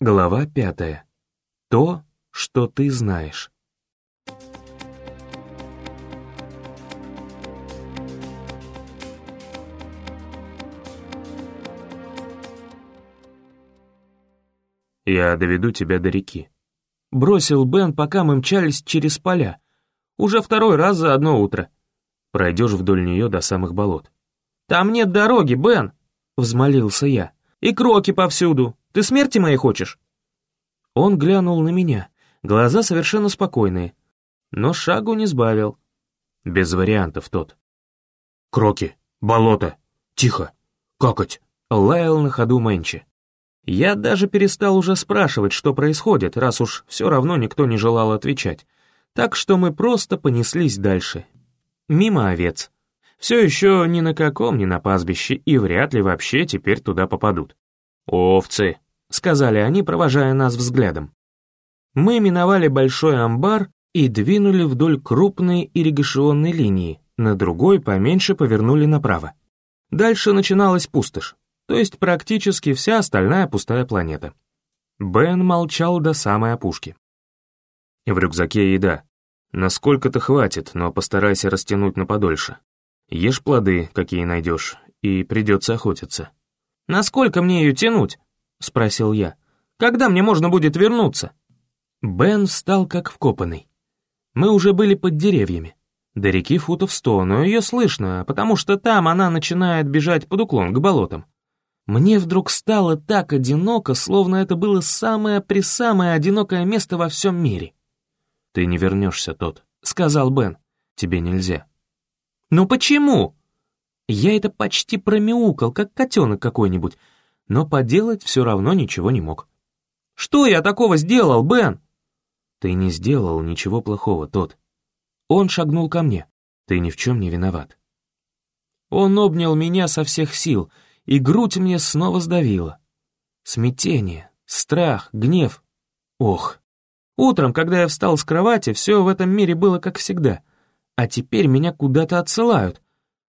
Глава пятая. То, что ты знаешь. «Я доведу тебя до реки», — бросил Бен, пока мы мчались через поля. Уже второй раз за одно утро. Пройдешь вдоль нее до самых болот. «Там нет дороги, Бен!» — взмолился я. «И кроки повсюду. Ты смерти моей хочешь?» Он глянул на меня, глаза совершенно спокойные, но шагу не сбавил. Без вариантов тот. «Кроки, болото, тихо, какать!» — лаял на ходу Мэнчи. Я даже перестал уже спрашивать, что происходит, раз уж все равно никто не желал отвечать. Так что мы просто понеслись дальше. Мимо овец. Все еще ни на каком ни на пастбище, и вряд ли вообще теперь туда попадут. «Овцы», — сказали они, провожая нас взглядом. Мы миновали большой амбар и двинули вдоль крупной ирригационной линии, на другой поменьше повернули направо. Дальше начиналась пустошь, то есть практически вся остальная пустая планета. Бен молчал до самой опушки. В рюкзаке еда. Насколько-то хватит, но постарайся растянуть на подольше. Ешь плоды, какие найдешь, и придется охотиться. «Насколько мне ее тянуть?» — спросил я. «Когда мне можно будет вернуться?» Бен встал как вкопанный. Мы уже были под деревьями. До реки футов сто, но ее слышно, потому что там она начинает бежать под уклон к болотам. Мне вдруг стало так одиноко, словно это было самое-пресамое одинокое место во всем мире. «Ты не вернешься, тот», — сказал Бен. «Тебе нельзя». «Ну почему?» Я это почти промяукал, как котенок какой-нибудь, но поделать все равно ничего не мог. «Что я такого сделал, Бен?» «Ты не сделал ничего плохого, тот». Он шагнул ко мне. «Ты ни в чем не виноват». Он обнял меня со всех сил, и грудь мне снова сдавила. Смятение, страх, гнев. Ох. Утром, когда я встал с кровати, все в этом мире было как всегда. А теперь меня куда-то отсылают,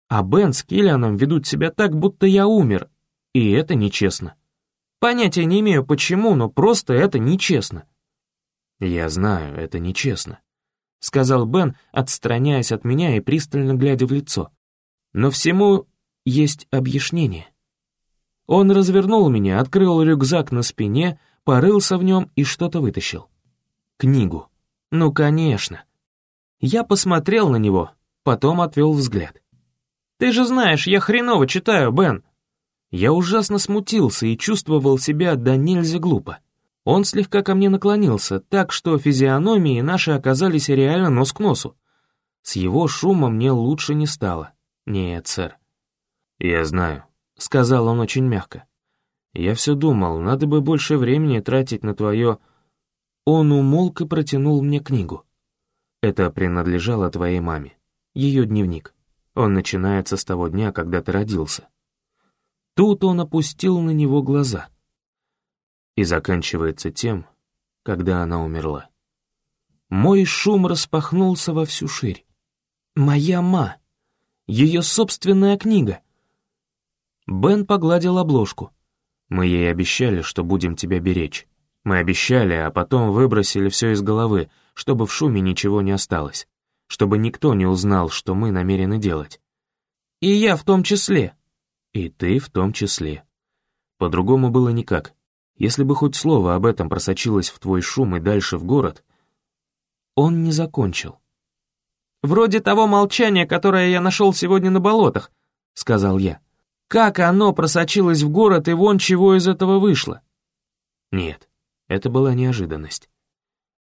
а Бен с Киллианом ведут себя так, будто я умер, и это нечестно. Понятия не имею почему, но просто это нечестно. «Я знаю, это нечестно», — сказал Бен, отстраняясь от меня и пристально глядя в лицо. «Но всему есть объяснение». Он развернул меня, открыл рюкзак на спине, порылся в нем и что-то вытащил. Книгу. Ну, конечно. Я посмотрел на него, потом отвел взгляд. Ты же знаешь, я хреново читаю, Бен». Я ужасно смутился и чувствовал себя да нельзя глупо. Он слегка ко мне наклонился, так что физиономии наши оказались реально нос к носу. С его шумом мне лучше не стало. Нет, сэр. «Я знаю», — сказал он очень мягко. «Я все думал, надо бы больше времени тратить на твое...» Он умолк и протянул мне книгу. Это принадлежало твоей маме. Ее дневник. Он начинается с того дня, когда ты родился. Тут он опустил на него глаза. И заканчивается тем, когда она умерла. Мой шум распахнулся во всю ширь. Моя ма. Ее собственная книга. Бен погладил обложку. Мы ей обещали, что будем тебя беречь. Мы обещали, а потом выбросили все из головы, чтобы в шуме ничего не осталось чтобы никто не узнал, что мы намерены делать. И я в том числе. И ты в том числе. По-другому было никак. Если бы хоть слово об этом просочилось в твой шум и дальше в город... Он не закончил. «Вроде того молчания, которое я нашел сегодня на болотах», — сказал я. «Как оно просочилось в город, и вон чего из этого вышло?» Нет, это была неожиданность.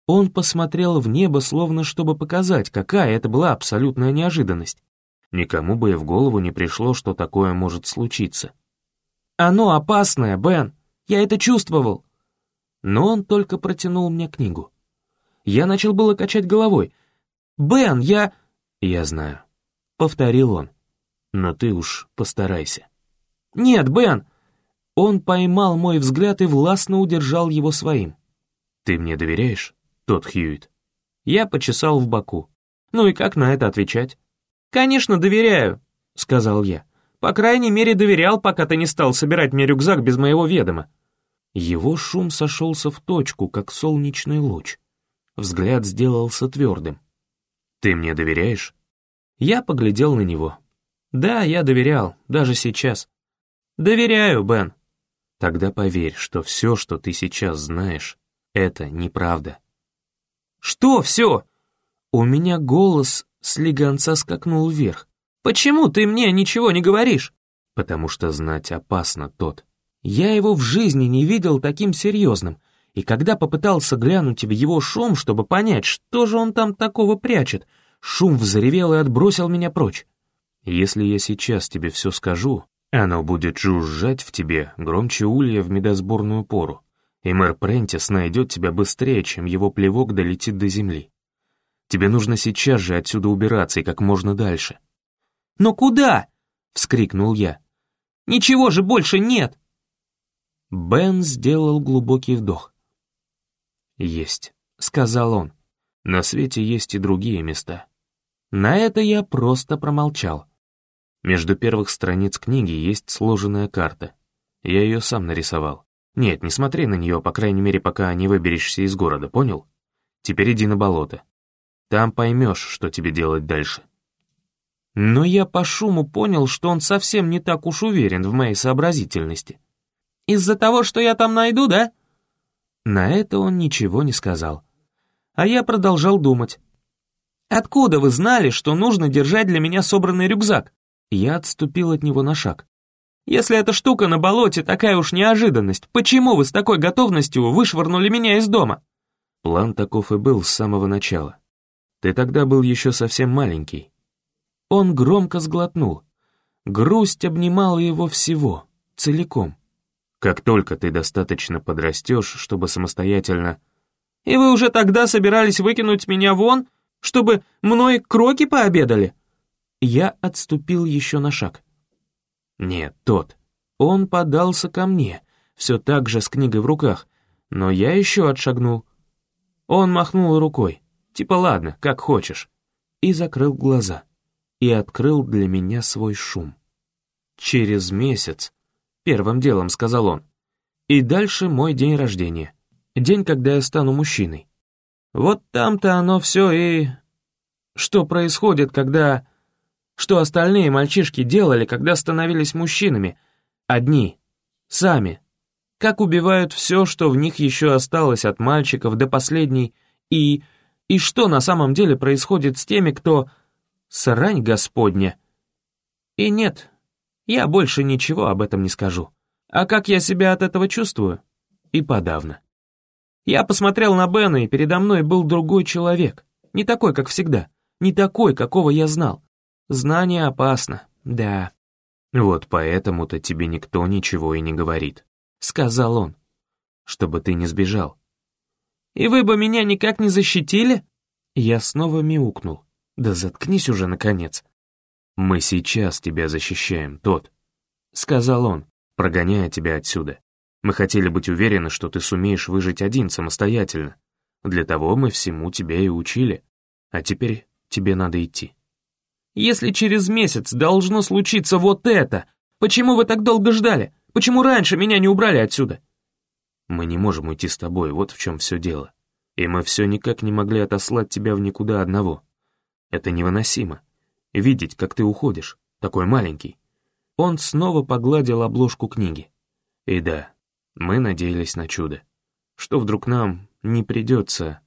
Он посмотрел в небо, словно чтобы показать, какая это была абсолютная неожиданность. Никому бы и в голову не пришло, что такое может случиться. «Оно опасное, Бен, я это чувствовал». Но он только протянул мне книгу. Я начал было качать головой. «Бен, я...» «Я знаю», — повторил он. «Но ты уж постарайся». «Нет, Бен!» Он поймал мой взгляд и властно удержал его своим. «Ты мне доверяешь?» тот Хьюит. Я почесал в боку. Ну и как на это отвечать? «Конечно, доверяю», — сказал я. «По крайней мере, доверял, пока ты не стал собирать мне рюкзак без моего ведома». Его шум сошелся в точку, как солнечный луч. Взгляд сделался твердым. «Ты мне доверяешь?» Я поглядел на него. «Да, я доверял, даже сейчас». «Доверяю, Бен». «Тогда поверь, что все, что ты сейчас знаешь, это неправда». «Что все?» У меня голос слегонца скакнул вверх. «Почему ты мне ничего не говоришь?» «Потому что знать опасно, тот. Я его в жизни не видел таким серьезным, и когда попытался глянуть в его шум, чтобы понять, что же он там такого прячет, шум взревел и отбросил меня прочь. Если я сейчас тебе все скажу, оно будет жужжать в тебе громче улья в медосборную пору, и мэр Прентис найдет тебя быстрее, чем его плевок долетит до земли. Тебе нужно сейчас же отсюда убираться и как можно дальше. «Но куда?» — вскрикнул я. «Ничего же больше нет!» Бен сделал глубокий вдох. «Есть», — сказал он. «На свете есть и другие места». На это я просто промолчал. Между первых страниц книги есть сложенная карта. Я ее сам нарисовал. Нет, не смотри на нее, по крайней мере, пока не выберешься из города, понял? Теперь иди на болото. Там поймешь, что тебе делать дальше. Но я по шуму понял, что он совсем не так уж уверен в моей сообразительности. Из-за того, что я там найду, да?» На это он ничего не сказал. А я продолжал думать. «Откуда вы знали, что нужно держать для меня собранный рюкзак?» Я отступил от него на шаг. «Если эта штука на болоте такая уж неожиданность, почему вы с такой готовностью вышвырнули меня из дома?» План таков и был с самого начала. Ты тогда был еще совсем маленький. Он громко сглотнул. Грусть обнимала его всего, целиком. Как только ты достаточно подрастешь, чтобы самостоятельно... И вы уже тогда собирались выкинуть меня вон, чтобы мной кроки пообедали? Я отступил еще на шаг. Нет, тот. Он подался ко мне, все так же с книгой в руках, но я еще отшагнул. Он махнул рукой, типа ладно, как хочешь, и закрыл глаза, и открыл для меня свой шум. Через месяц Первым делом, сказал он. И дальше мой день рождения. День, когда я стану мужчиной. Вот там-то оно все и... Что происходит, когда... Что остальные мальчишки делали, когда становились мужчинами? Одни. Сами. Как убивают все, что в них еще осталось от мальчиков до последней. И... И что на самом деле происходит с теми, кто... Срань Господня. И нет, я больше ничего об этом не скажу. А как я себя от этого чувствую? И подавно. Я посмотрел на Бена, и передо мной был другой человек. Не такой, как всегда. Не такой, какого я знал. Знание опасно, да. Вот поэтому-то тебе никто ничего и не говорит. Сказал он. Чтобы ты не сбежал. И вы бы меня никак не защитили? Я снова мяукнул. Да заткнись уже, наконец. «Мы сейчас тебя защищаем, тот», — сказал он, прогоняя тебя отсюда. «Мы хотели быть уверены, что ты сумеешь выжить один самостоятельно. Для того мы всему тебя и учили. А теперь тебе надо идти». «Если через месяц должно случиться вот это, почему вы так долго ждали? Почему раньше меня не убрали отсюда?» «Мы не можем уйти с тобой, вот в чем все дело. И мы все никак не могли отослать тебя в никуда одного. Это невыносимо видеть, как ты уходишь, такой маленький. Он снова погладил обложку книги. И да, мы надеялись на чудо, что вдруг нам не придется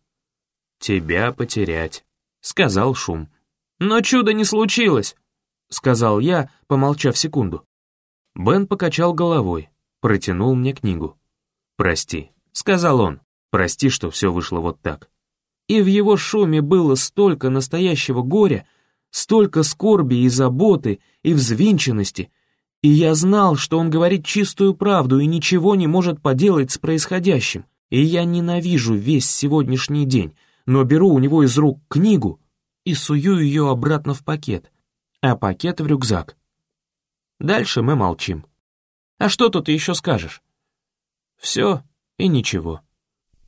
тебя потерять, сказал Шум. Но чудо не случилось, сказал я, помолчав секунду. Бен покачал головой, протянул мне книгу. «Прости», — сказал он, — «прости, что все вышло вот так». И в его шуме было столько настоящего горя, столько скорби и заботы, и взвинченности, и я знал, что он говорит чистую правду и ничего не может поделать с происходящим, и я ненавижу весь сегодняшний день, но беру у него из рук книгу и сую ее обратно в пакет, а пакет в рюкзак. Дальше мы молчим. А что тут еще скажешь? Все и ничего.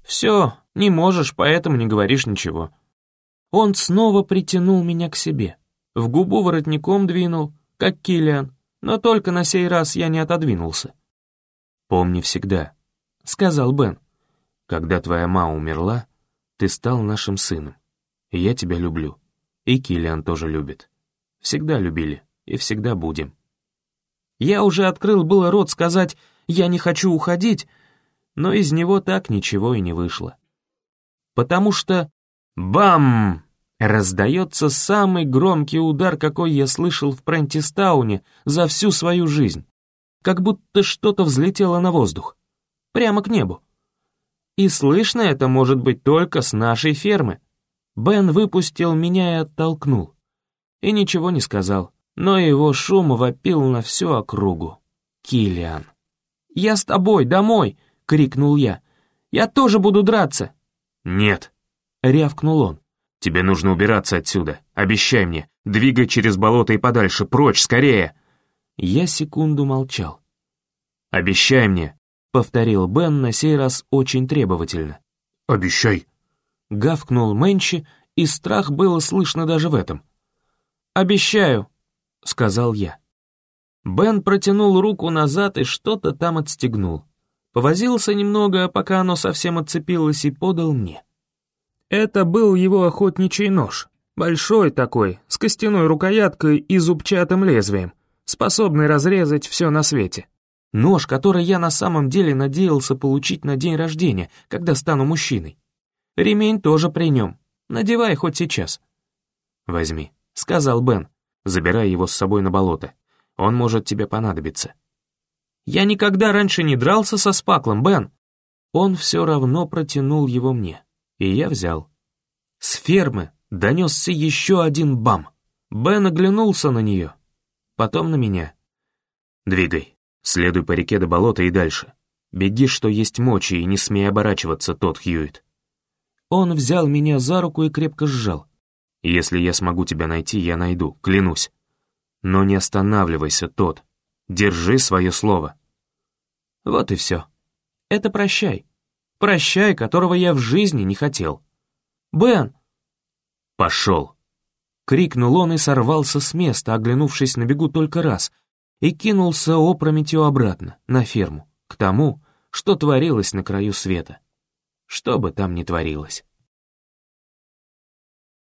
Все, не можешь, поэтому не говоришь ничего. Он снова притянул меня к себе. В губу воротником двинул, как Киллиан, но только на сей раз я не отодвинулся. «Помни всегда», — сказал Бен. «Когда твоя мама умерла, ты стал нашим сыном. Я тебя люблю. И Киллиан тоже любит. Всегда любили и всегда будем». Я уже открыл было рот сказать «я не хочу уходить», но из него так ничего и не вышло. Потому что «бам!» раздается самый громкий удар, какой я слышал в Прентистауне за всю свою жизнь. Как будто что-то взлетело на воздух. Прямо к небу. И слышно это может быть только с нашей фермы. Бен выпустил меня и оттолкнул. И ничего не сказал, но его шум вопил на всю округу. Килиан. «Я с тобой, домой!» — крикнул я. «Я тоже буду драться!» «Нет!» — рявкнул он. «Тебе нужно убираться отсюда. Обещай мне. Двигай через болото и подальше. Прочь, скорее!» Я секунду молчал. «Обещай мне!» — повторил Бен на сей раз очень требовательно. «Обещай!» — гавкнул Мэнчи, и страх было слышно даже в этом. «Обещаю!» — сказал я. Бен протянул руку назад и что-то там отстегнул. Повозился немного, пока оно совсем отцепилось, и подал мне. Это был его охотничий нож. Большой такой, с костяной рукояткой и зубчатым лезвием, способный разрезать все на свете. Нож, который я на самом деле надеялся получить на день рождения, когда стану мужчиной. Ремень тоже при нем. Надевай хоть сейчас. «Возьми», — сказал Бен. «Забирай его с собой на болото. Он может тебе понадобиться». «Я никогда раньше не дрался со Спаклом, Бен». Он все равно протянул его мне, и я взял. С фермы донесся еще один бам. Бен оглянулся на нее, потом на меня. «Двигай, следуй по реке до болота и дальше. Беги, что есть мочи, и не смей оборачиваться, тот Хьюит». Он взял меня за руку и крепко сжал. «Если я смогу тебя найти, я найду, клянусь. Но не останавливайся, тот. Держи свое слово». Вот и все. Это прощай. Прощай, которого я в жизни не хотел. «Бен!» «Пошел!» Крикнул он и сорвался с места, оглянувшись на бегу только раз, и кинулся опрометью обратно, на ферму, к тому, что творилось на краю света. Что бы там ни творилось.